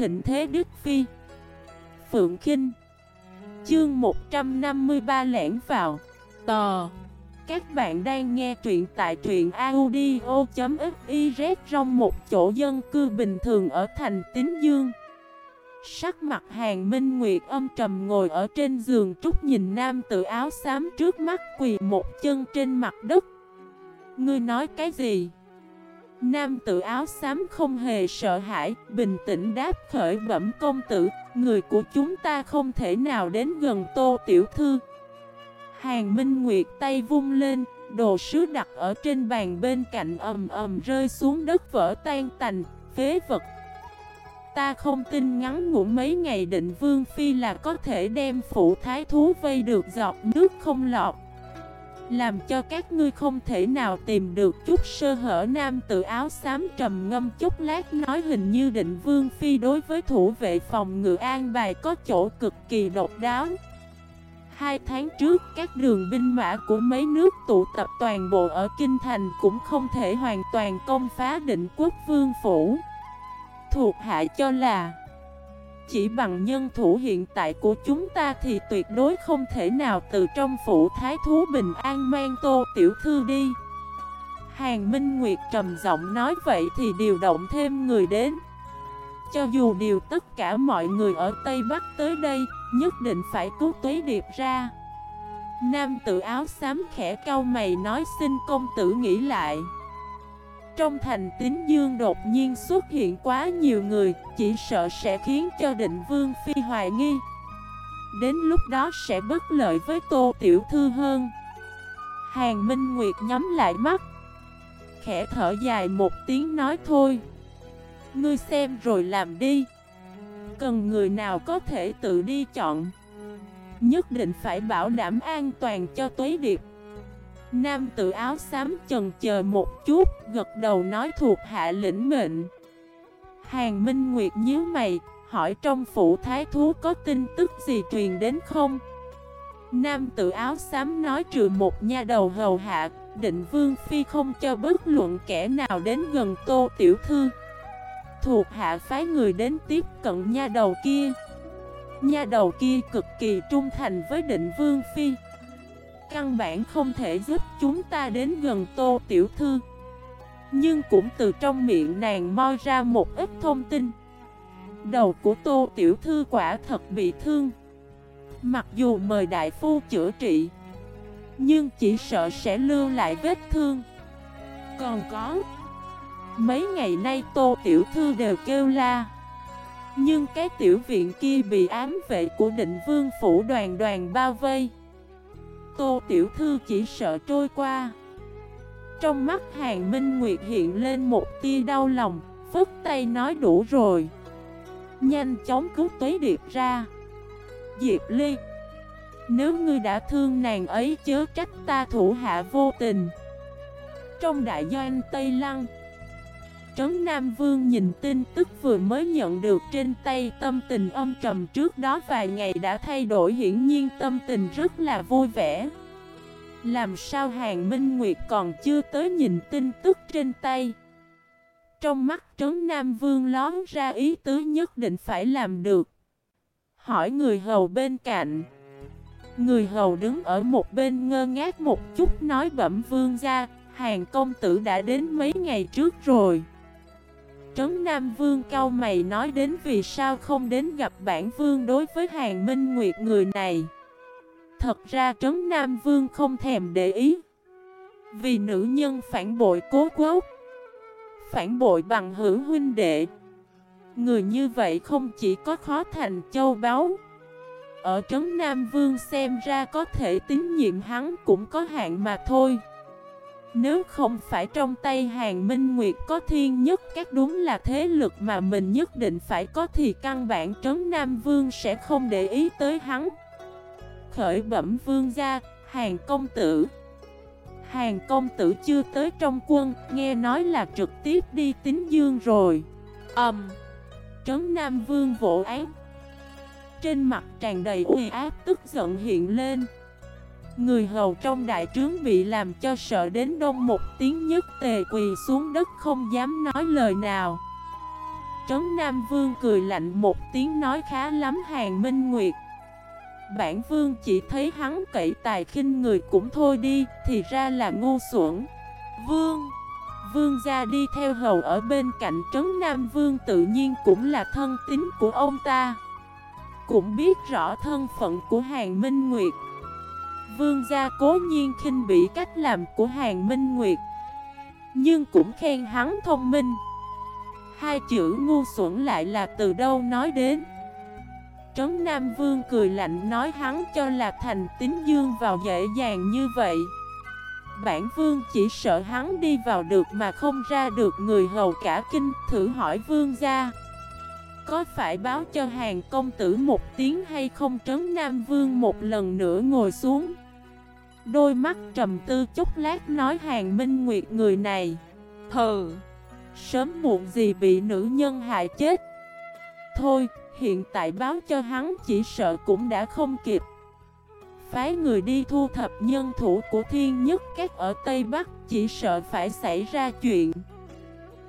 thịnh thế Đức Phi. Phượng Kinh. Chương 153 lẻn vào. Tò. Các bạn đang nghe truyện tại truyện audio.xyz trong một chỗ dân cư bình thường ở thành Tín Dương. Sắc mặt hàng Minh Nguyệt âm trầm ngồi ở trên giường trúc nhìn nam tự áo xám trước mắt quỳ một chân trên mặt đất. Ngươi nói cái gì? Nam tự áo xám không hề sợ hãi, bình tĩnh đáp khởi bẩm công tử, người của chúng ta không thể nào đến gần tô tiểu thư. Hàng Minh Nguyệt tay vung lên, đồ sứ đặt ở trên bàn bên cạnh ầm ầm rơi xuống đất vỡ tan tành, phế vật. Ta không tin ngắn ngủ mấy ngày định vương phi là có thể đem phụ thái thú vây được giọt nước không lọt. Làm cho các ngươi không thể nào tìm được chút sơ hở nam tự áo xám trầm ngâm chút lát nói hình như định vương phi đối với thủ vệ phòng ngự an bài có chỗ cực kỳ độc đáo. Hai tháng trước, các đường binh mã của mấy nước tụ tập toàn bộ ở Kinh Thành cũng không thể hoàn toàn công phá định quốc vương phủ. Thuộc hạ cho là chỉ bằng nhân thủ hiện tại của chúng ta thì tuyệt đối không thể nào từ trong phủ thái thú bình an mang tô tiểu thư đi. Hàng Minh Nguyệt trầm giọng nói vậy thì điều động thêm người đến. Cho dù điều tất cả mọi người ở Tây Bắc tới đây, Nhất định phải cứu tuế điệp ra. Nam tự áo xám khẽ cau mày nói xin công tử nghĩ lại trong thành tín dương đột nhiên xuất hiện quá nhiều người, Chỉ sợ sẽ khiến cho định vương phi hoài nghi. Đến lúc đó sẽ bất lợi với tô tiểu thư hơn. Hàng Minh Nguyệt nhắm lại mắt, Khẽ thở dài một tiếng nói thôi. Ngươi xem rồi làm đi. Cần người nào có thể tự đi chọn? Nhất định phải bảo đảm an toàn cho tuế điệp. Nam tự áo xám chần chờ một chút, gật đầu nói thuộc hạ lĩnh mệnh. Hàng Minh Nguyệt nhíu mày, hỏi trong phủ thái thú có tin tức gì truyền đến không? Nam tự áo xám nói trừ một nha đầu hầu hạ, định vương phi không cho bất luận kẻ nào đến gần tô tiểu thư. Thuộc hạ phái người đến tiếp cận nha đầu kia. Nha đầu kia cực kỳ trung thành với định vương phi. Căn bản không thể giúp chúng ta đến gần Tô Tiểu Thư. Nhưng cũng từ trong miệng nàng moi ra một ít thông tin. Đầu của Tô Tiểu Thư quả thật bị thương. Mặc dù mời đại phu chữa trị, Nhưng chỉ sợ sẽ lưu lại vết thương. Còn có, Mấy ngày nay Tô Tiểu Thư đều kêu la. Nhưng cái tiểu viện kia bị ám vệ của định vương phủ đoàn đoàn bao vây. Tô Tiểu Thư chỉ sợ trôi qua. Trong mắt Hàng Minh Nguyệt hiện lên một tia đau lòng Phức tay nói đủ rồi. Nhanh chóng cứu Tuế Điệp ra. Diệp Ly, Nếu ngươi đã thương nàng ấy chớ trách ta thủ hạ vô tình. Trong đại doanh Tây Lăng Trấn Nam Vương nhìn tin tức vừa mới nhận được trên tay tâm tình âm trầm trước đó vài ngày đã thay đổi hiển nhiên tâm tình rất là vui vẻ. Làm sao Hàng Minh Nguyệt còn chưa tới nhìn tin tức trên tay. Trong mắt Trấn Nam Vương lón ra ý tứ nhất định phải làm được. Hỏi người hầu bên cạnh. Người hầu đứng ở một bên ngơ ngác một chút nói bẩm vương ra, hàng công tử đã đến mấy ngày trước rồi. Trấn Nam Vương cao mày nói đến vì sao không đến gặp bản vương đối với hàng minh nguyệt người này. Thật ra Trấn Nam Vương không thèm để ý. Vì nữ nhân phản bội cố quốc. Phản bội bằng hữu huynh đệ. Người như vậy không chỉ có khó thành châu báu. Ở Trấn Nam Vương xem ra có thể tín nhiệm hắn cũng có hạn mà thôi. Nếu không phải trong tay hàng minh nguyệt có thiên nhất các đúng là thế lực mà mình nhất định phải có thì căn bản trấn Nam Vương sẽ không để ý tới hắn. Khởi bẩm vương gia, hàng công tử. Hàng công tử chưa tới trong quân, nghe nói là trực tiếp đi tính dương rồi. Âm Um, trấn Nam Vương vỗ án. Trên mặt tràn đầy uy áp tức giận hiện lên. Người hầu trong đại trướng bị làm cho sợ đến đông một tiếng nhất tề quỳ xuống đất không dám nói lời nào. Trấn Nam Vương cười lạnh một tiếng nói khá lắm Hàng Minh Nguyệt. Bản Vương chỉ thấy hắn cậy tài khinh người cũng thôi đi, Thì ra là ngu xuẩn. Vương Vương ra đi theo hầu ở bên cạnh Trấn Nam Vương tự nhiên cũng là thân tín của ông ta. Cũng biết rõ thân phận của Hàng Minh Nguyệt. Vương gia cố nhiên khinh bị cách làm của Hàng Minh Nguyệt, Nhưng cũng khen hắn thông minh. Hai chữ ngu xuẩn lại là từ đâu nói đến? Trấn Nam Vương cười lạnh nói hắn cho là thành tín dương vào dễ dàng như vậy. Bản vương chỉ sợ hắn đi vào được mà không ra được người hầu cả kinh Thử hỏi vương gia. Có phải báo cho hàng công tử một tiếng hay không? Trấn Nam Vương một lần nữa ngồi xuống. Đôi mắt trầm tư chút lát nói, hàng minh nguyệt, người này, Thờ, Sớm muộn gì bị nữ nhân hại chết. Thôi, hiện tại báo cho hắn, chỉ sợ cũng đã không kịp. Phái người đi thu thập nhân thủ của thiên nhất các ở Tây Bắc, chỉ sợ phải xảy ra chuyện.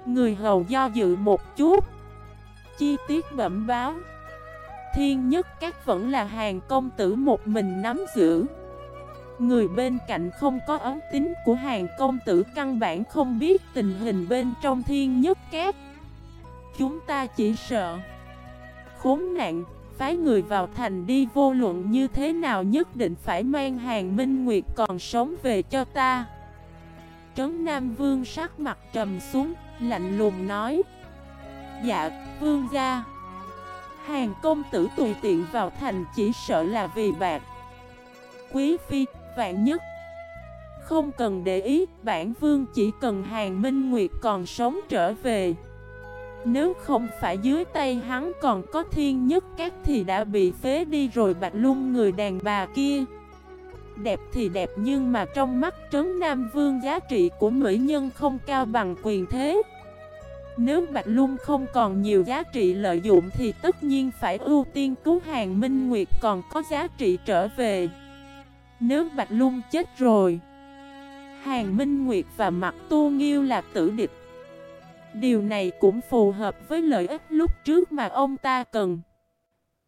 Người hầu do dự một chút. Chi tiết bẩm báo. Thiên nhất các vẫn là hàng công tử một mình nắm giữ. Người bên cạnh không có ấn tính của hàng công tử căn bản không biết tình hình bên trong thiên nhất két Chúng ta chỉ sợ Khốn nạn, phái người vào thành đi vô luận như thế nào nhất định phải mang hàng minh nguyệt còn sống về cho ta. Trấn Nam Vương sắc mặt trầm xuống, lạnh lùng nói. Dạ, vương gia. Hàng công tử tùy tiện vào thành chỉ sợ là vì bạc. Quý phi, vạn nhất. Không cần để ý, bản vương chỉ cần hàng minh nguyệt còn sống trở về. Nếu không phải dưới tay hắn còn có thiên nhất các thì đã bị phế đi rồi bạch lung người đàn bà kia. Đẹp thì đẹp nhưng mà trong mắt trấn Nam Vương giá trị của mỹ nhân không cao bằng quyền thế. Nếu Bạch Lung không còn nhiều giá trị lợi dụng thì tất nhiên phải ưu tiên cứu hàng Minh Nguyệt còn có giá trị trở về. Nếu Bạch Lung chết rồi, Hàng Minh Nguyệt và Mặt Tu Nghiêu là tử địch. Điều này cũng phù hợp với lợi ích lúc trước mà ông ta cần.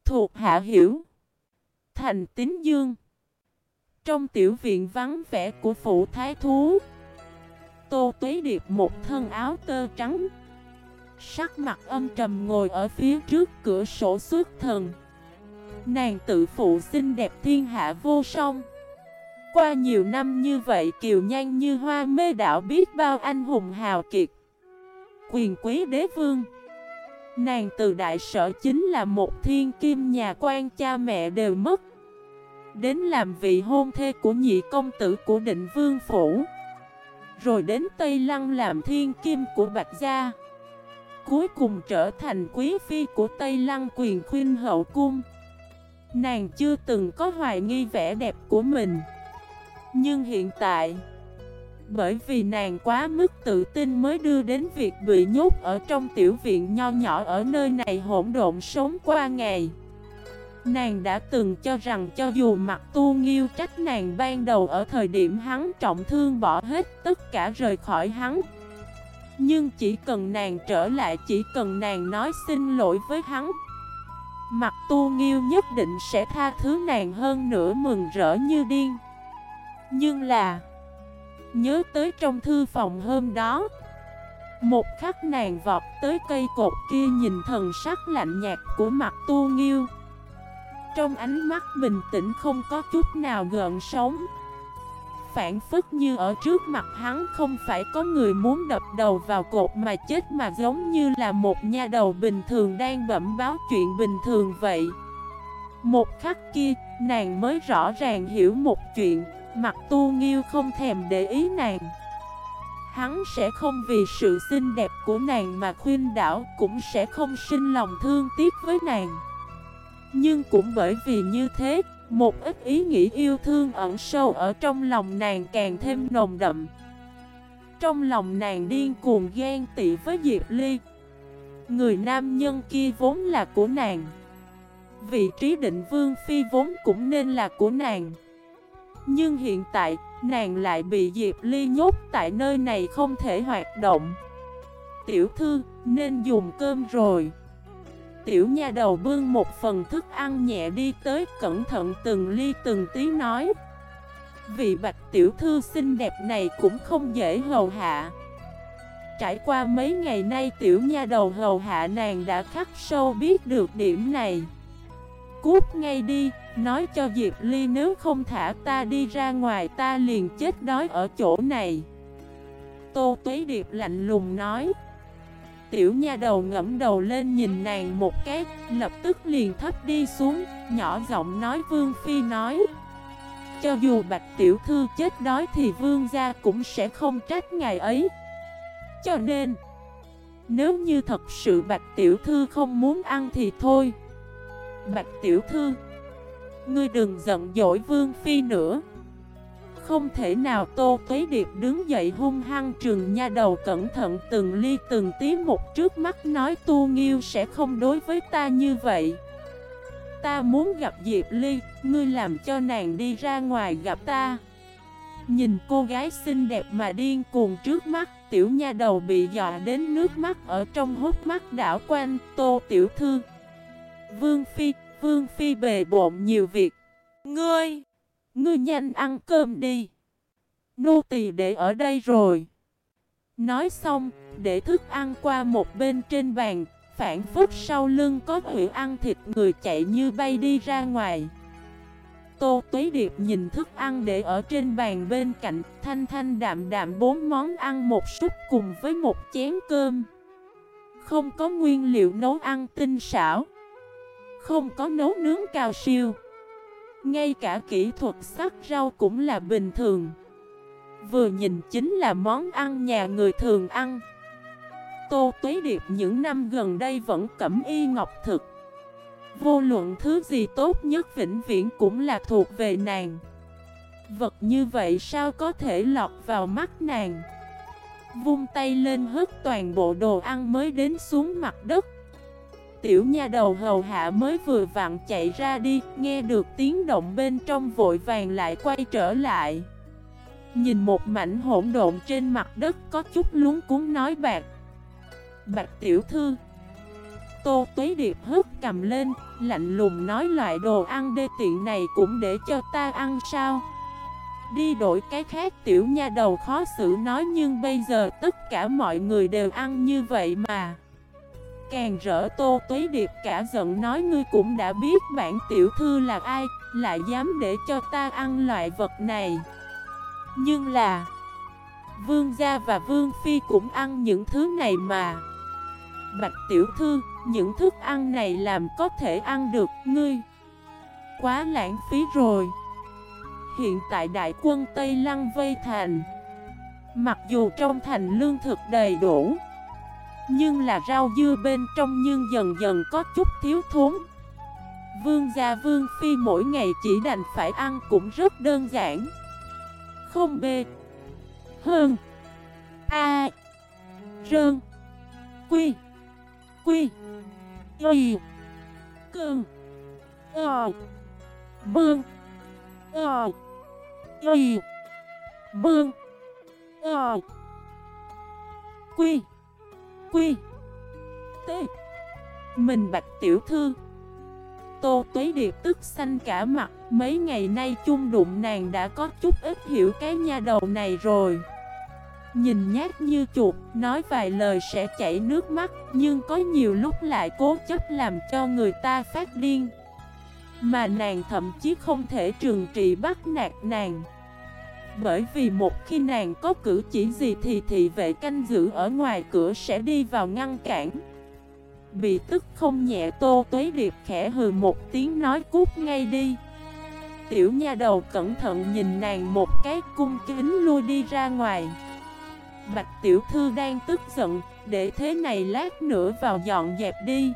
Thuộc hạ hiểu. Thành tín dương. Trong tiểu viện vắng vẻ của phủ thái thú, Tô Tuế Điệp một thân áo tơ trắng. Sắc mặt âm trầm ngồi ở phía trước cửa sổ xuất thần. Nàng tự phụ xinh đẹp thiên hạ vô song. Qua nhiều năm như vậy, Kiều Nhan như hoa mê đảo biết bao anh hùng hào kiệt. Quyền quý đế vương. Nàng từ đại sở chính là một thiên kim nhà quan cha mẹ đều mất. Đến làm vị hôn thê của nhị công tử của định vương phủ. Rồi đến Tây Lăng làm thiên kim của Bạch Gia. Cuối cùng trở thành quý phi của Tây Lăng quyền khuyên hậu cung. Nàng chưa từng có hoài nghi vẻ đẹp của mình. Nhưng hiện tại, Bởi vì nàng quá mức tự tin mới đưa đến việc bị nhốt ở trong tiểu viện nho nhỏ ở nơi này hỗn độn sống qua ngày. Nàng đã từng cho rằng cho dù mặt tu nghiêu trách nàng ban đầu ở thời điểm hắn trọng thương bỏ hết tất cả rời khỏi hắn nhưng chỉ cần nàng trở lại, chỉ cần nàng nói xin lỗi với hắn Mặt tu nghiêu nhất định sẽ tha thứ nàng hơn nữa mừng rỡ như điên. Nhưng là, Nhớ tới trong thư phòng hôm đó, Một khắc nàng vọt tới cây cột kia nhìn thần sắc lạnh nhạt của mặt tu nghiêu. Trong ánh mắt bình tĩnh không có chút nào gợn sống Phản phức như ở trước mặt hắn không phải có người muốn đập đầu vào cột mà chết mà giống như là một nha đầu bình thường đang bẩm báo chuyện bình thường vậy. Một khắc kia, nàng mới rõ ràng hiểu một chuyện Mặt tu nghiêu không thèm để ý nàng. Hắn sẽ không vì sự xinh đẹp của nàng mà khuyên đảo Cũng sẽ không sinh lòng thương tiếc với nàng. Nhưng cũng bởi vì như thế một ít ý nghĩ yêu thương ẩn sâu ở trong lòng nàng càng thêm nồng đậm. Trong lòng nàng điên cuồng ghen tị với Diệp Ly. Người nam nhân kia vốn là của nàng. Vị trí định vương phi vốn cũng nên là của nàng. Nhưng hiện tại, nàng lại bị Diệp Ly nhốt tại nơi này không thể hoạt động. Tiểu thư, Nên dùng cơm rồi. Tiểu nha đầu bưng một phần thức ăn nhẹ đi tới cẩn thận từng ly từng tí nói. Vị bạch tiểu thư xinh đẹp này cũng không dễ hầu hạ. Trải qua mấy ngày nay tiểu nha đầu hầu hạ nàng đã khắc sâu biết được điểm này. Cút ngay đi, nói cho Diệp Ly nếu không thả ta đi ra ngoài ta liền chết đói ở chỗ này. Tô Tuế Điệp lạnh lùng nói. Tiểu nha đầu ngẫm đầu lên nhìn nàng một cái, Lập tức liền thấp đi xuống, Nhỏ giọng nói Vương Phi nói. Cho dù Bạch Tiểu Thư chết đói Thì Vương gia cũng sẽ không trách ngài ấy. Cho nên, Nếu như thật sự Bạch Tiểu Thư không muốn ăn thì thôi. Bạch Tiểu Thư, Ngươi đừng giận dỗi Vương Phi nữa không thể nào Tô Tuế Điệp đứng dậy hung hăng trường nha đầu cẩn thận từng ly từng tí một trước mắt nói Tu Nghiêu sẽ không đối với ta như vậy. Ta muốn gặp Diệp Ly, ngươi làm cho nàng đi ra ngoài gặp ta. Nhìn cô gái xinh đẹp mà điên cuồng trước mắt, tiểu nha đầu bị dọa đến nước mắt ở trong hút mắt đảo quanh, Tô Tiểu Thư. Vương Phi, Vương Phi bề bộn nhiều việc. Ngươi! Ngươi nhanh ăn cơm đi. Nô tỳ để ở đây rồi. Nói xong, để thức ăn qua một bên trên bàn, phản phức sau lưng có hủy ăn thịt người chạy như bay đi ra ngoài. Tô Tuế Điệp nhìn thức ăn để ở trên bàn bên cạnh, thanh thanh đạm đạm bốn món ăn một súp cùng với một chén cơm. Không có nguyên liệu nấu ăn tinh xảo, không có nấu nướng cao siêu. Ngay cả kỹ thuật sắc rau cũng là bình thường. Vừa nhìn chính là món ăn nhà người thường ăn. Tô Tuế Điệp những năm gần đây vẫn cẩm y ngọc thực. Vô luận thứ gì tốt nhất vĩnh viễn cũng là thuộc về nàng. Vật như vậy sao có thể lọt vào mắt nàng? Vung tay lên hất toàn bộ đồ ăn mới đến xuống mặt đất. Tiểu nha đầu hầu hạ mới vừa vặn chạy ra đi, Nghe được tiếng động bên trong vội vàng lại quay trở lại. Nhìn một mảnh hỗn độn trên mặt đất có chút luống cuốn nói bạc. Bạc tiểu thư. Tô Tuế Điệp hức cầm lên, Lạnh lùng nói loại đồ ăn đê tiện này cũng để cho ta ăn sao? Đi đổi cái khác, tiểu nha đầu khó xử nói Nhưng bây giờ tất cả mọi người đều ăn như vậy mà. Càng rỡ Tô Tuế Điệp cả giận nói ngươi cũng đã biết bản tiểu thư là ai, lại dám để cho ta ăn loại vật này. Nhưng là, Vương gia và Vương Phi cũng ăn những thứ này mà. Bạch tiểu thư, những thức ăn này làm có thể ăn được ngươi. Quá lãng phí rồi. Hiện tại đại quân Tây Lăng vây thành. Mặc dù trong thành lương thực đầy đủ nhưng là rau dưa bên trong nhưng dần dần có chút thiếu thốn. Vương gia vương phi mỗi ngày chỉ đành phải ăn cũng rất đơn giản. Không bê. Hơn. A. Rơn. Quy. Quy. Y. Cơn. Ờ. Bương Ờ. Y. Bương Ờ. Quy. Quy. T. Mình bạch tiểu thư. Tô Tuế Điệp tức xanh cả mặt. Mấy ngày nay chung đụng nàng đã có chút ít hiểu cái nha đầu này rồi. Nhìn nhát như chuột, Nói vài lời sẽ chảy nước mắt, Nhưng có nhiều lúc lại cố chấp làm cho người ta phát điên. Mà nàng thậm chí không thể trừng trị bắt nạt nàng bởi vì một khi nàng có cử chỉ gì thì thị vệ canh giữ ở ngoài cửa sẽ đi vào ngăn cản. Bị tức không nhẹ tô tuế điệp khẽ hừ một tiếng nói cút ngay đi. Tiểu nha đầu cẩn thận nhìn nàng một cái cung kính lui đi ra ngoài. Bạch tiểu thư đang tức giận, Để thế này lát nữa vào dọn dẹp đi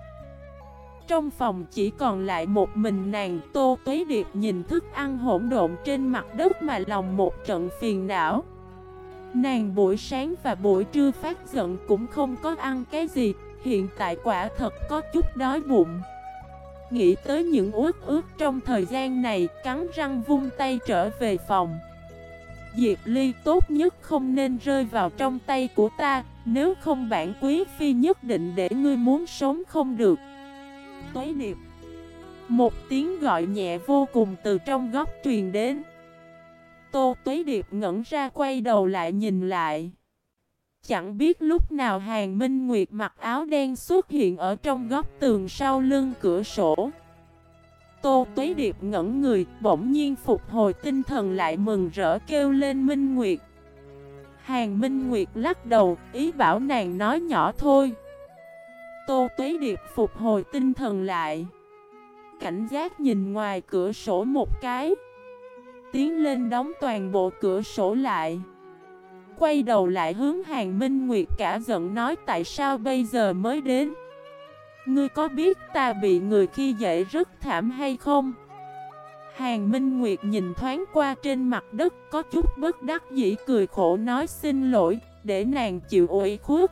trong phòng chỉ còn lại một mình nàng, Tô Tuế Điệp nhìn thức ăn hỗn độn trên mặt đất mà lòng một trận phiền não. Nàng buổi sáng và buổi trưa phát giận cũng không có ăn cái gì, Hiện tại quả thật có chút đói bụng. Nghĩ tới những uất ướt trong thời gian này, Cắn răng vung tay trở về phòng. Diệp Ly tốt nhất không nên rơi vào trong tay của ta, Nếu không bản quý phi nhất định để ngươi muốn sống không được. Tuế điệp Một tiếng gọi nhẹ vô cùng từ trong góc truyền đến Tô Tuế Điệp ngẩn ra quay đầu lại nhìn lại Chẳng biết lúc nào Hàng Minh Nguyệt mặc áo đen xuất hiện ở trong góc tường sau lưng cửa sổ Tô Tuế Điệp ngẩn người, bỗng nhiên phục hồi tinh thần lại mừng rỡ kêu lên Minh Nguyệt. Hàng Minh Nguyệt lắc đầu, ý bảo nàng nói nhỏ thôi. Tô Tuế Điệp phục hồi tinh thần lại. Cảnh giác nhìn ngoài cửa sổ một cái. Tiến lên đóng toàn bộ cửa sổ lại. Quay đầu lại hướng Hàng Minh Nguyệt cả giận nói, tại sao bây giờ mới đến. Ngươi có biết ta bị người khi dễ rất thảm hay không? Hàng Minh Nguyệt nhìn thoáng qua trên mặt đất, có chút bất đắc dĩ cười khổ nói, xin lỗi, để nàng chịu ủy khuất.